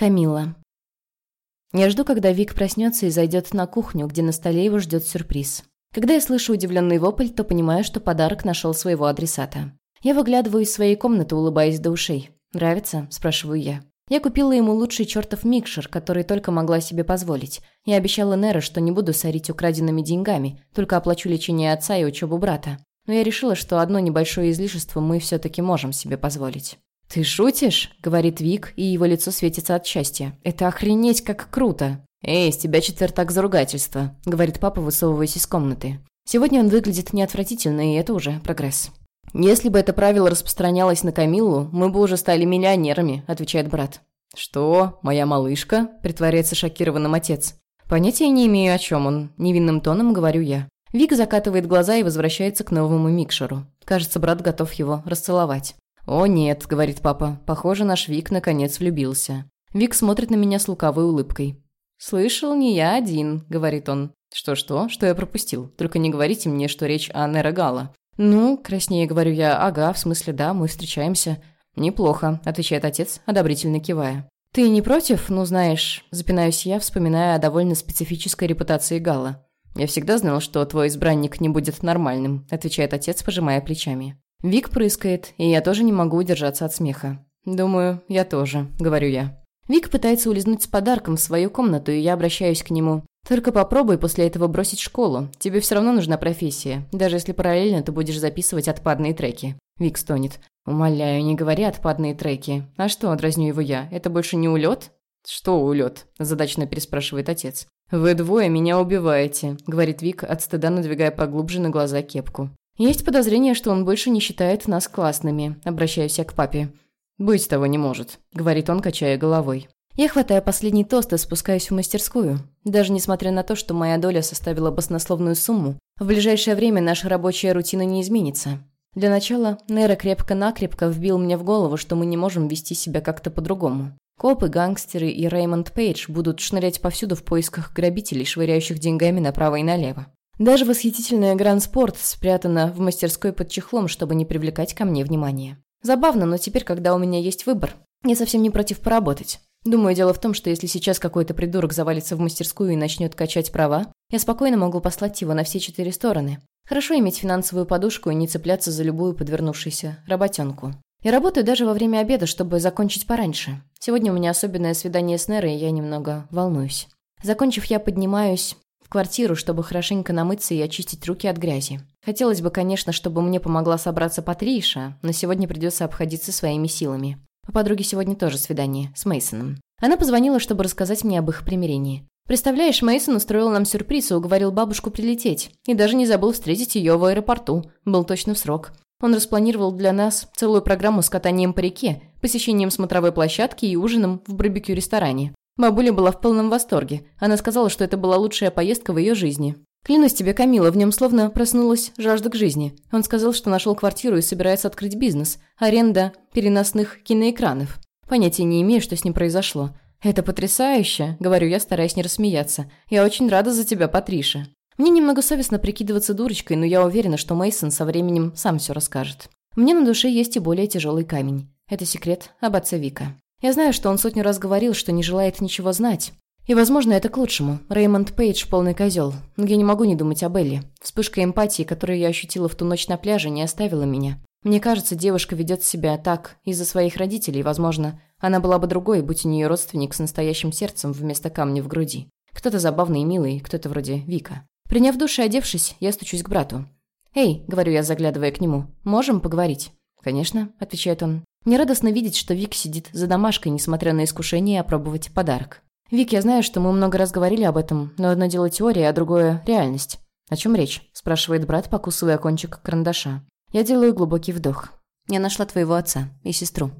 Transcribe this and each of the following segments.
Камила. Я жду, когда Вик проснется и зайдет на кухню, где на столе его ждет сюрприз. Когда я слышу удивленный вопль, то понимаю, что подарок нашел своего адресата. Я выглядываю из своей комнаты, улыбаясь до ушей. «Нравится?» – спрашиваю я. Я купила ему лучший чертов микшер, который только могла себе позволить. Я обещала Нера, что не буду сорить украденными деньгами, только оплачу лечение отца и учебу брата. Но я решила, что одно небольшое излишество мы все-таки можем себе позволить. «Ты шутишь?» – говорит Вик, и его лицо светится от счастья. «Это охренеть как круто!» «Эй, с тебя четвертак за ругательство», – говорит папа, высовываясь из комнаты. Сегодня он выглядит неотвратительно, и это уже прогресс. «Если бы это правило распространялось на Камиллу, мы бы уже стали миллионерами», – отвечает брат. «Что? Моя малышка?» – притворяется шокированным отец. «Понятия не имею, о чем он. Невинным тоном говорю я». Вик закатывает глаза и возвращается к новому микшеру. Кажется, брат готов его расцеловать. «О нет», – говорит папа. «Похоже, наш Вик наконец влюбился». Вик смотрит на меня с лукавой улыбкой. «Слышал, не я один», – говорит он. «Что-что? Что я пропустил? Только не говорите мне, что речь о Нера Гала. «Ну, краснее говорю я, ага, в смысле, да, мы встречаемся». «Неплохо», — отвечает отец, одобрительно кивая. «Ты не против? Ну, знаешь...» — запинаюсь я, вспоминая о довольно специфической репутации Гала. «Я всегда знал, что твой избранник не будет нормальным», — отвечает отец, пожимая плечами. Вик прыскает, и я тоже не могу удержаться от смеха. «Думаю, я тоже», — говорю я. Вик пытается улизнуть с подарком в свою комнату, и я обращаюсь к нему. Только попробуй после этого бросить школу. Тебе все равно нужна профессия, даже если параллельно ты будешь записывать отпадные треки. Вик стонет. Умоляю, не говори отпадные треки. А что, дразню его я, это больше не улет? Что улет? Задачно переспрашивает отец. «Вы двое меня убиваете», — говорит Вик, от стыда надвигая поглубже на глаза кепку. «Есть подозрение, что он больше не считает нас классными», — обращаюсь я к папе. «Быть того не может», — говорит он, качая головой. Я хватаю последний тост и спускаюсь в мастерскую. Даже несмотря на то, что моя доля составила баснословную сумму, в ближайшее время наша рабочая рутина не изменится. Для начала Нейро крепко-накрепко вбил мне в голову, что мы не можем вести себя как-то по-другому. Копы, гангстеры и Реймонд Пейдж будут шнырять повсюду в поисках грабителей, швыряющих деньгами направо и налево. Даже восхитительная Гранд-спорт спрятана в мастерской под чехлом, чтобы не привлекать ко мне внимания. Забавно, но теперь, когда у меня есть выбор, я совсем не против поработать. Думаю, дело в том, что если сейчас какой-то придурок завалится в мастерскую и начнет качать права, я спокойно могу послать его на все четыре стороны. Хорошо иметь финансовую подушку и не цепляться за любую подвернувшуюся работенку. Я работаю даже во время обеда, чтобы закончить пораньше. Сегодня у меня особенное свидание с Нерой, и я немного волнуюсь. Закончив, я поднимаюсь квартиру, чтобы хорошенько намыться и очистить руки от грязи. Хотелось бы, конечно, чтобы мне помогла собраться Патриша, но сегодня придется обходиться своими силами. У подруги сегодня тоже свидание с Мейсоном. Она позвонила, чтобы рассказать мне об их примирении. Представляешь, Мейсон устроил нам сюрприз и уговорил бабушку прилететь. И даже не забыл встретить ее в аэропорту. Был точно в срок. Он распланировал для нас целую программу с катанием по реке, посещением смотровой площадки и ужином в барбекю-ресторане. Бабуля была в полном восторге. Она сказала, что это была лучшая поездка в ее жизни. Клянусь тебе, Камила, в нем словно проснулась жажда к жизни. Он сказал, что нашел квартиру и собирается открыть бизнес. Аренда переносных киноэкранов. Понятия не имею, что с ним произошло. «Это потрясающе», — говорю я, стараясь не рассмеяться. «Я очень рада за тебя, Патриша». Мне немного совестно прикидываться дурочкой, но я уверена, что Мейсон со временем сам все расскажет. Мне на душе есть и более тяжелый камень. Это секрет об отце Вика. Я знаю, что он сотню раз говорил, что не желает ничего знать, и, возможно, это к лучшему. Реймонд Пейдж – полный козел. Но я не могу не думать об Элли. Вспышка эмпатии, которую я ощутила в ту ночь на пляже, не оставила меня. Мне кажется, девушка ведет себя так из-за своих родителей. Возможно, она была бы другой, будь у нее родственник с настоящим сердцем вместо камня в груди. Кто-то забавный и милый, кто-то вроде Вика. Приняв душ и одевшись, я стучусь к брату. «Эй», — говорю я, заглядывая к нему, — «можем поговорить?» «Конечно», — отвечает он. «Мне радостно видеть, что Вик сидит за домашкой, несмотря на искушение опробовать подарок. «Вик, я знаю, что мы много раз говорили об этом, но одно дело теория, а другое – реальность». «О чем речь?» – спрашивает брат, покусывая кончик карандаша. Я делаю глубокий вдох. «Я нашла твоего отца и сестру».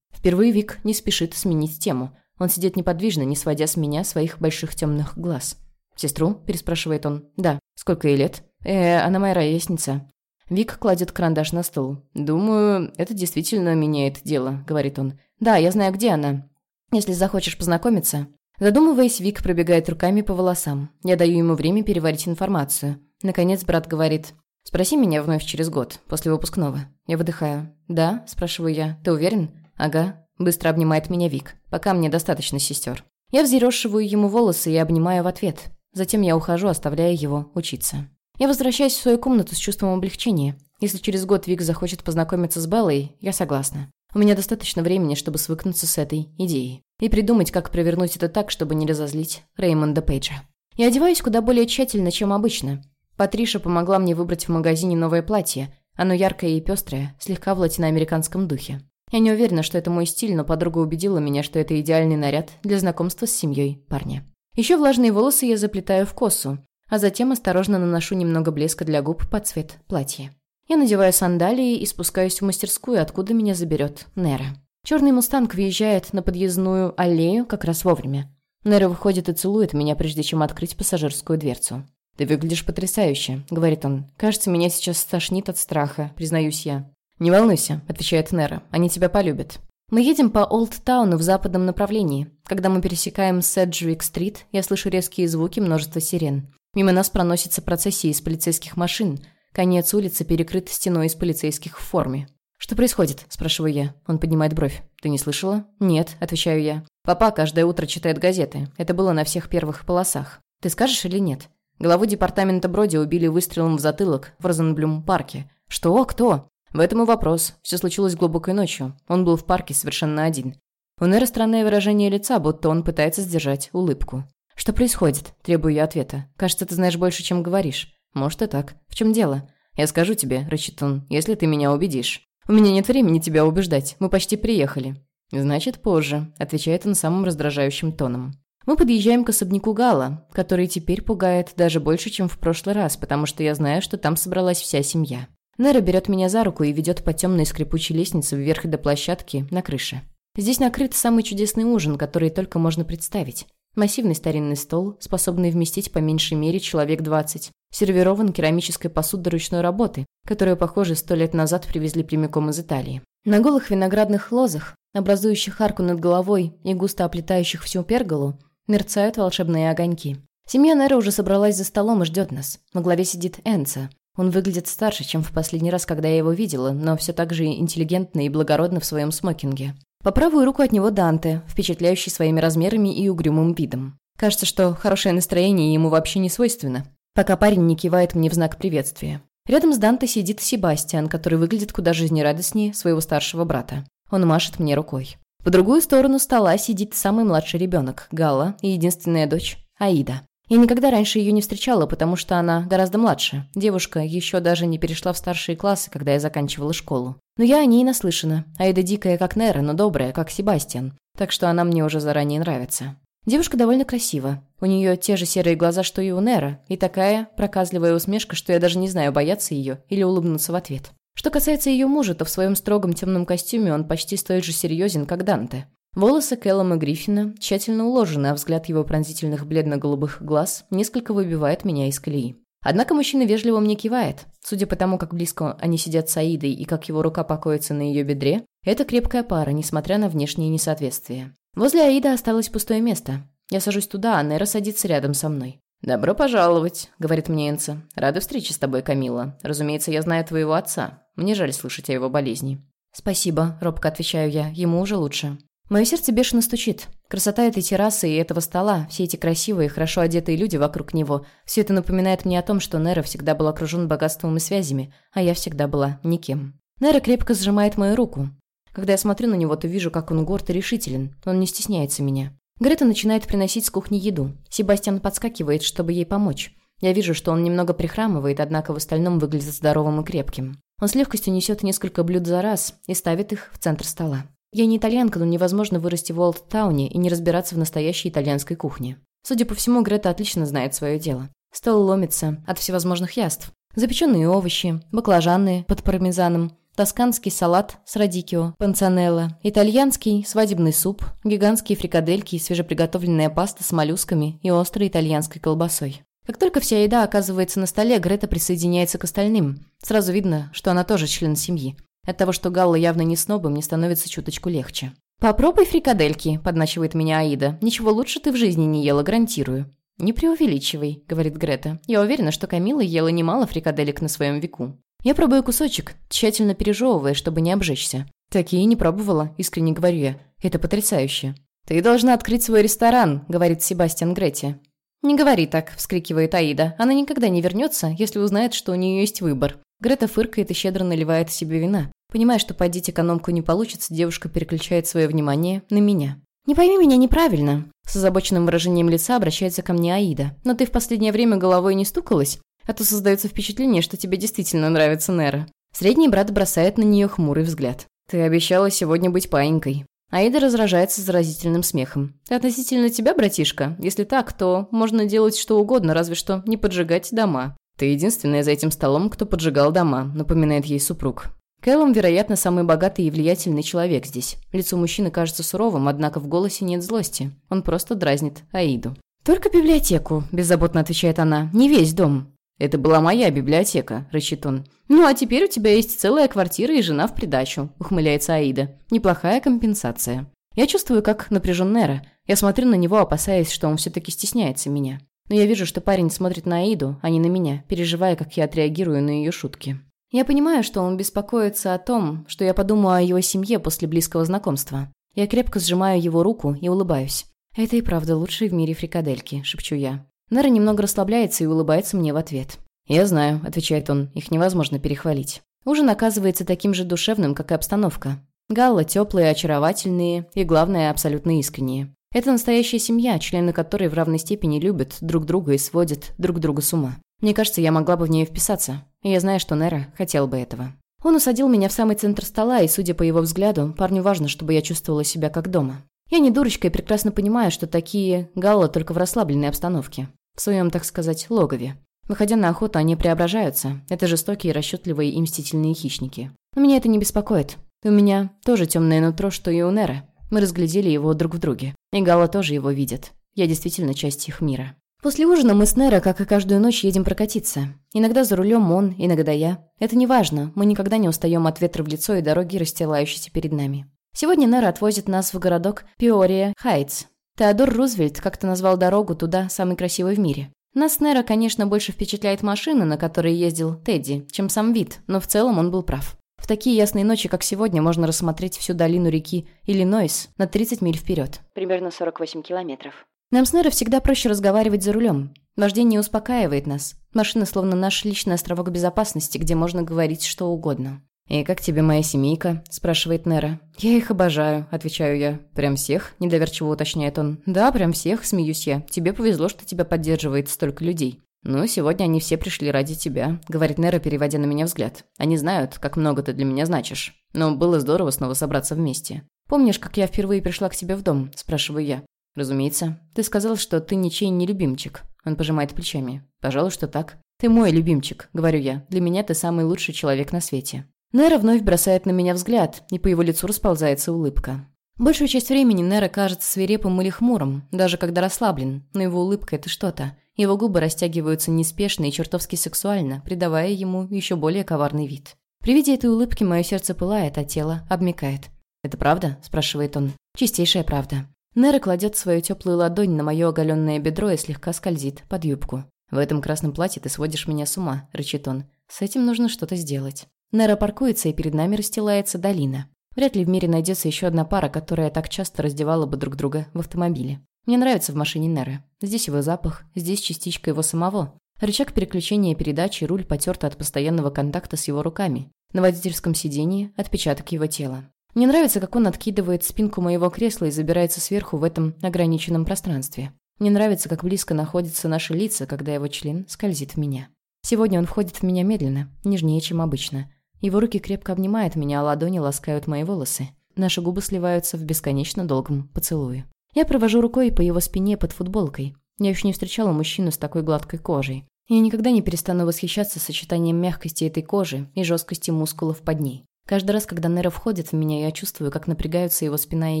Впервые Вик не спешит сменить тему. Он сидит неподвижно, не сводя с меня своих больших темных глаз. «Сестру?» – переспрашивает он. «Да. Сколько ей лет?» «Э, она моя ровесница». Вик кладет карандаш на стол. «Думаю, это действительно меняет дело», – говорит он. «Да, я знаю, где она. Если захочешь познакомиться...» Задумываясь, Вик пробегает руками по волосам. Я даю ему время переварить информацию. Наконец брат говорит, «Спроси меня вновь через год, после выпускного». Я выдыхаю. «Да?» – спрашиваю я. «Ты уверен?» «Ага». Быстро обнимает меня Вик. Пока мне достаточно сестер. Я взъерошиваю ему волосы и обнимаю в ответ. Затем я ухожу, оставляя его учиться. Я возвращаюсь в свою комнату с чувством облегчения. Если через год Вик захочет познакомиться с Беллой, я согласна. У меня достаточно времени, чтобы свыкнуться с этой идеей. И придумать, как провернуть это так, чтобы не разозлить Реймонда Пейджа. Я одеваюсь куда более тщательно, чем обычно. Патриша помогла мне выбрать в магазине новое платье. Оно яркое и пестрое, слегка в латиноамериканском духе. Я не уверена, что это мой стиль, но подруга убедила меня, что это идеальный наряд для знакомства с семьей парня. Еще влажные волосы я заплетаю в косу, а затем осторожно наношу немного блеска для губ под цвет платья. Я надеваю сандалии и спускаюсь в мастерскую, откуда меня заберет Нера. Черный мустанг въезжает на подъездную аллею как раз вовремя. Нера выходит и целует меня, прежде чем открыть пассажирскую дверцу. «Ты выглядишь потрясающе», — говорит он. «Кажется, меня сейчас стошнит от страха, признаюсь я». «Не волнуйся», — отвечает Нера. «Они тебя полюбят». Мы едем по Олд-тауну в западном направлении. Когда мы пересекаем Седжвик-стрит, я слышу резкие звуки множества сирен. Мимо нас проносится процессия из полицейских машин. Конец улицы перекрыт стеной из полицейских в форме. «Что происходит?» – спрашиваю я. Он поднимает бровь. «Ты не слышала?» «Нет», – отвечаю я. «Папа каждое утро читает газеты. Это было на всех первых полосах. Ты скажешь или нет?» Главу департамента Броди убили выстрелом в затылок в Розенблюм-парке. «Что? Кто?» В этом и вопрос. Все случилось глубокой ночью. Он был в парке совершенно один. У Нэра странное выражение лица, будто он пытается сдержать улыбку. «Что происходит?» – требую я ответа. «Кажется, ты знаешь больше, чем говоришь». «Может и так. В чем дело?» «Я скажу тебе», – рычит он, – «если ты меня убедишь». «У меня нет времени тебя убеждать. Мы почти приехали». «Значит, позже», – отвечает он самым раздражающим тоном. Мы подъезжаем к особняку Гала, который теперь пугает даже больше, чем в прошлый раз, потому что я знаю, что там собралась вся семья. Нера берет меня за руку и ведет по темной скрипучей лестнице вверх до площадки на крыше. Здесь накрыт самый чудесный ужин, который только можно представить. Массивный старинный стол, способный вместить по меньшей мере человек 20. Сервирован керамической посудой ручной работы, которую, похоже, сто лет назад привезли прямиком из Италии. На голых виноградных лозах, образующих арку над головой и густо оплетающих всю перголу, мерцают волшебные огоньки. Семья Нера уже собралась за столом и ждет нас. На главе сидит Энца. Он выглядит старше, чем в последний раз, когда я его видела, но все так же интеллигентно и благородно в своем смокинге. По правую руку от него Данте, впечатляющий своими размерами и угрюмым видом. Кажется, что хорошее настроение ему вообще не свойственно, пока парень не кивает мне в знак приветствия. Рядом с Данте сидит Себастьян, который выглядит куда жизнерадостнее своего старшего брата. Он машет мне рукой. По другую сторону стола сидит самый младший ребенок, Галла, и единственная дочь, Аида. Я никогда раньше ее не встречала, потому что она гораздо младше. Девушка еще даже не перешла в старшие классы, когда я заканчивала школу. Но я о ней наслышана. Аида дикая, как Нера, но добрая, как Себастьян. Так что она мне уже заранее нравится. Девушка довольно красива. У нее те же серые глаза, что и у Нера, и такая проказливая усмешка, что я даже не знаю, бояться ее или улыбнуться в ответ. Что касается ее мужа, то в своем строгом темном костюме он почти столь же серьезен, как Данте. Волосы Кэллома Гриффина тщательно уложены, а взгляд его пронзительных бледно-голубых глаз несколько выбивает меня из колеи. Однако мужчина вежливо мне кивает. Судя по тому, как близко они сидят с Аидой и как его рука покоится на ее бедре, это крепкая пара, несмотря на внешние несоответствия. Возле Аида осталось пустое место. Я сажусь туда, а Нера садится рядом со мной. «Добро пожаловать», — говорит мне Энца. «Рада встрече с тобой, Камила. Разумеется, я знаю твоего отца. Мне жаль слышать о его болезни». «Спасибо», — робко отвечаю я. «Ему уже лучше». Мое сердце бешено стучит. Красота этой террасы и этого стола, все эти красивые, хорошо одетые люди вокруг него, все это напоминает мне о том, что Нера всегда был окружен богатством и связями, а я всегда была никем. Нера крепко сжимает мою руку. Когда я смотрю на него, то вижу, как он горд и решителен. Он не стесняется меня. Грета начинает приносить с кухни еду. Себастьян подскакивает, чтобы ей помочь. Я вижу, что он немного прихрамывает, однако в остальном выглядит здоровым и крепким. Он с легкостью несет несколько блюд за раз и ставит их в центр стола. Я не итальянка, но невозможно вырасти в Уолт-тауне и не разбираться в настоящей итальянской кухне. Судя по всему, Грета отлично знает свое дело. Стол ломится от всевозможных яств. Запеченные овощи, баклажаны под пармезаном, тосканский салат с радикио, панцанелло, итальянский свадебный суп, гигантские фрикадельки, свежеприготовленная паста с моллюсками и острой итальянской колбасой. Как только вся еда оказывается на столе, Грета присоединяется к остальным. Сразу видно, что она тоже член семьи. От того, что Галла явно не сноба, мне становится чуточку легче. «Попробуй фрикадельки», – подначивает меня Аида. «Ничего лучше ты в жизни не ела, гарантирую». «Не преувеличивай», – говорит Грета. «Я уверена, что Камила ела немало фрикаделек на своем веку». Я пробую кусочек, тщательно пережевывая, чтобы не обжечься. «Такие не пробовала», — искренне говорю я. «Это потрясающе». «Ты должна открыть свой ресторан», — говорит Себастьян Гретти. «Не говори так», — вскрикивает Аида. «Она никогда не вернется, если узнает, что у нее есть выбор». Грета фыркает и щедро наливает себе вина. Понимая, что поддеть экономку не получится, девушка переключает свое внимание на меня. «Не пойми меня неправильно», — с озабоченным выражением лица обращается ко мне Аида. «Но ты в последнее время головой не стукалась? А то создается впечатление, что тебе действительно нравится Нера». Средний брат бросает на нее хмурый взгляд. «Ты обещала сегодня быть паинькой». Аида разражается заразительным смехом. «Относительно тебя, братишка? Если так, то можно делать что угодно, разве что не поджигать дома». «Ты единственная за этим столом, кто поджигал дома», — напоминает ей супруг. Кэллум, вероятно, самый богатый и влиятельный человек здесь. Лицо мужчины кажется суровым, однако в голосе нет злости. Он просто дразнит Аиду. «Только библиотеку», – беззаботно отвечает она, – «не весь дом». «Это была моя библиотека», – рычит он. «Ну, а теперь у тебя есть целая квартира и жена в придачу», – ухмыляется Аида. «Неплохая компенсация». Я чувствую, как напряжен Нера. Я смотрю на него, опасаясь, что он все-таки стесняется меня. Но я вижу, что парень смотрит на Аиду, а не на меня, переживая, как я отреагирую на ее шутки. Я понимаю, что он беспокоится о том, что я подумаю о его семье после близкого знакомства. Я крепко сжимаю его руку и улыбаюсь. «Это и правда лучшие в мире фрикадельки», – шепчу я. Нера немного расслабляется и улыбается мне в ответ. «Я знаю», – отвечает он, – «их невозможно перехвалить». Ужин оказывается таким же душевным, как и обстановка. Галла теплые, очаровательные и, главное, абсолютно искренние. Это настоящая семья, члены которой в равной степени любят друг друга и сводят друг друга с ума. Мне кажется, я могла бы в нее вписаться. И я знаю, что Нера хотел бы этого. Он усадил меня в самый центр стола, и, судя по его взгляду, парню важно, чтобы я чувствовала себя как дома. Я не дурочка и прекрасно понимаю, что такие галла только в расслабленной обстановке. В своем, так сказать, логове. Выходя на охоту, они преображаются. Это жестокие, расчетливые и мстительные хищники. Но меня это не беспокоит. У меня тоже темное нутро, что и у Нера. Мы разглядели его друг в друге. И Галла тоже его видит. Я действительно часть их мира. После ужина мы с Неро, как и каждую ночь, едем прокатиться. Иногда за рулем он, иногда я. Это не важно, мы никогда не устаем от ветра в лицо и дороги, расстилающейся перед нами. Сегодня Неро отвозит нас в городок Пиория Хайтс. Теодор Рузвельт как-то назвал дорогу туда самой красивой в мире. Нас с Неро, конечно, больше впечатляет машина, на которой ездил Тедди, чем сам вид, но в целом он был прав. В такие ясные ночи, как сегодня, можно рассмотреть всю долину реки Иллинойс на 30 миль вперед. Примерно 48 километров. Нам с Неро всегда проще разговаривать за рулем. Вождение успокаивает нас. Машина словно наш личный островок безопасности, где можно говорить что угодно. «И как тебе моя семейка?» – спрашивает Нера. «Я их обожаю», – отвечаю я. «Прям всех?» – недоверчиво уточняет он. «Да, прям всех», – смеюсь я. «Тебе повезло, что тебя поддерживает столько людей». «Ну, сегодня они все пришли ради тебя», — говорит Нера, переводя на меня взгляд. «Они знают, как много ты для меня значишь. Но было здорово снова собраться вместе. Помнишь, как я впервые пришла к тебе в дом?» – спрашиваю я. «Разумеется. Ты сказал, что ты ничей не любимчик». Он пожимает плечами. «Пожалуй, что так. Ты мой любимчик», — говорю я. «Для меня ты самый лучший человек на свете». Нера вновь бросает на меня взгляд, и по его лицу расползается улыбка. Большую часть времени Нера кажется свирепым или хмурым, даже когда расслаблен, но его улыбка – это что-то. Его губы растягиваются неспешно и чертовски сексуально, придавая ему еще более коварный вид. При виде этой улыбки мое сердце пылает, а тело обмикает. «Это правда?» – спрашивает он. «Чистейшая правда». Нера кладет свою теплую ладонь на мое оголенное бедро и слегка скользит под юбку. «В этом красном платье ты сводишь меня с ума», – рычит он. «С этим нужно что-то сделать». Нера паркуется, и перед нами расстилается долина. Вряд ли в мире найдется еще одна пара, которая так часто раздевала бы друг друга в автомобиле. Мне нравится в машине Неры. Здесь его запах, здесь частичка его самого. Рычаг переключения передачи, руль потерт от постоянного контакта с его руками. На водительском сидении – отпечаток его тела. Мне нравится, как он откидывает спинку моего кресла и забирается сверху в этом ограниченном пространстве. Мне нравится, как близко находятся наши лица, когда его член скользит в меня. Сегодня он входит в меня медленно, нежнее, чем обычно. Его руки крепко обнимают меня, а ладони ласкают мои волосы. Наши губы сливаются в бесконечно долгом поцелуе. Я провожу рукой по его спине под футболкой. Я еще не встречала мужчину с такой гладкой кожей. Я никогда не перестану восхищаться сочетанием мягкости этой кожи и жесткости мускулов под ней. Каждый раз, когда Нера входит в меня, я чувствую, как напрягаются его спина и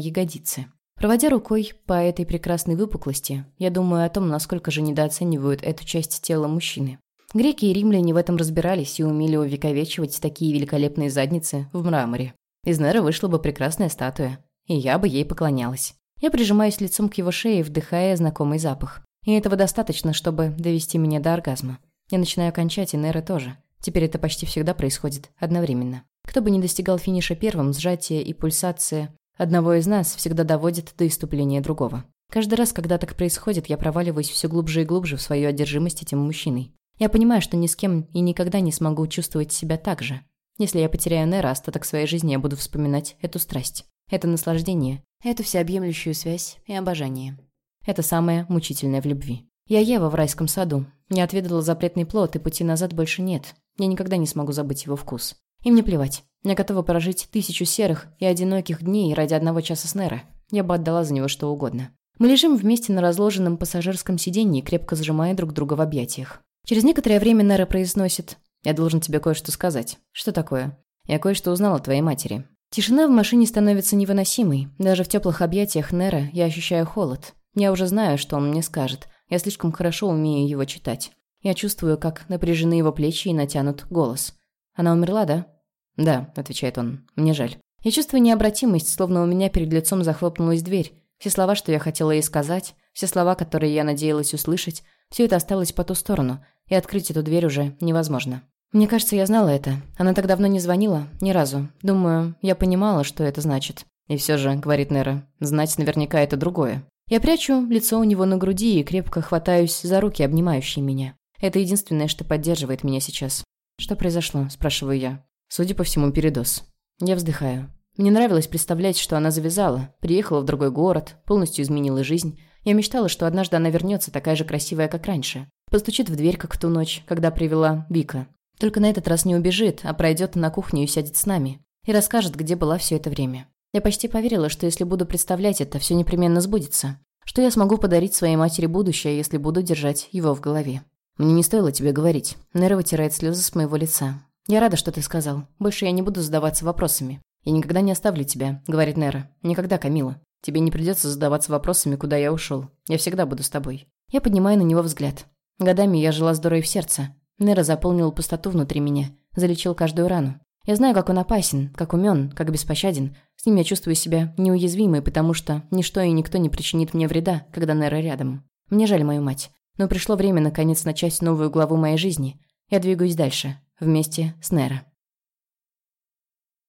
ягодицы. Проводя рукой по этой прекрасной выпуклости, я думаю о том, насколько же недооценивают эту часть тела мужчины. Греки и римляне в этом разбирались и умели увековечивать такие великолепные задницы в мраморе. Из Нера вышла бы прекрасная статуя, и я бы ей поклонялась. Я прижимаюсь лицом к его шее, вдыхая знакомый запах. И этого достаточно, чтобы довести меня до оргазма. Я начинаю кончать, и Нера тоже. Теперь это почти всегда происходит одновременно. Кто бы ни достигал финиша первым, сжатие и пульсация одного из нас всегда доводит до иступления другого. Каждый раз, когда так происходит, я проваливаюсь все глубже и глубже в свою одержимость этим мужчиной. Я понимаю, что ни с кем и никогда не смогу чувствовать себя так же. Если я потеряю Нера, остаток своей жизни я буду вспоминать эту страсть, это наслаждение, эту всеобъемлющую связь и обожание. Это самое мучительное в любви. Я Ева в райском саду. Не отведала запретный плод, и пути назад больше нет. Я никогда не смогу забыть его вкус. И мне плевать. Я готова прожить тысячу серых и одиноких дней ради одного часа с Нера. Я бы отдала за него что угодно. Мы лежим вместе на разложенном пассажирском сиденье, крепко сжимая друг друга в объятиях. Через некоторое время Нера произносит «Я должен тебе кое-что сказать». «Что такое?» «Я кое-что узнал о твоей матери». Тишина в машине становится невыносимой. Даже в теплых объятиях Нера я ощущаю холод. Я уже знаю, что он мне скажет. Я слишком хорошо умею его читать. Я чувствую, как напряжены его плечи и натянут голос. «Она умерла, да?» «Да», — отвечает он. «Мне жаль». Я чувствую необратимость, словно у меня перед лицом захлопнулась дверь. Все слова, что я хотела ей сказать, все слова, которые я надеялась услышать, все это осталось по ту сторону, и открыть эту дверь уже невозможно. Мне кажется, я знала это. Она так давно не звонила, ни разу. Думаю, я понимала, что это значит. И все же, говорит Нера, знать наверняка это другое. Я прячу лицо у него на груди и крепко хватаюсь за руки, обнимающие меня. Это единственное, что поддерживает меня сейчас. «Что произошло?» – спрашиваю я. Судя по всему, передоз. Я вздыхаю. Мне нравилось представлять, что она завязала, приехала в другой город, полностью изменила жизнь. Я мечтала, что однажды она вернется такая же красивая, как раньше. Постучит в дверь, как в ту ночь, когда привела Вика. Только на этот раз не убежит, а пройдет на кухню и сядет с нами. И расскажет, где была все это время. Я почти поверила, что если буду представлять это, все непременно сбудется. Что я смогу подарить своей матери будущее, если буду держать его в голове. Мне не стоило тебе говорить. Нера вытирает слезы с моего лица. Я рада, что ты сказал. Больше я не буду задаваться вопросами. «Я никогда не оставлю тебя», — говорит Нера. «Никогда, Камила. Тебе не придется задаваться вопросами, куда я ушел. Я всегда буду с тобой». Я поднимаю на него взгляд. Годами я жила с дурой в сердце. Нера заполнил пустоту внутри меня, залечил каждую рану. Я знаю, как он опасен, как умен, как беспощаден. С ним я чувствую себя неуязвимой, потому что ничто и никто не причинит мне вреда, когда Нера рядом. Мне жаль мою мать. Но пришло время, наконец, начать новую главу моей жизни. Я двигаюсь дальше, вместе с Нера.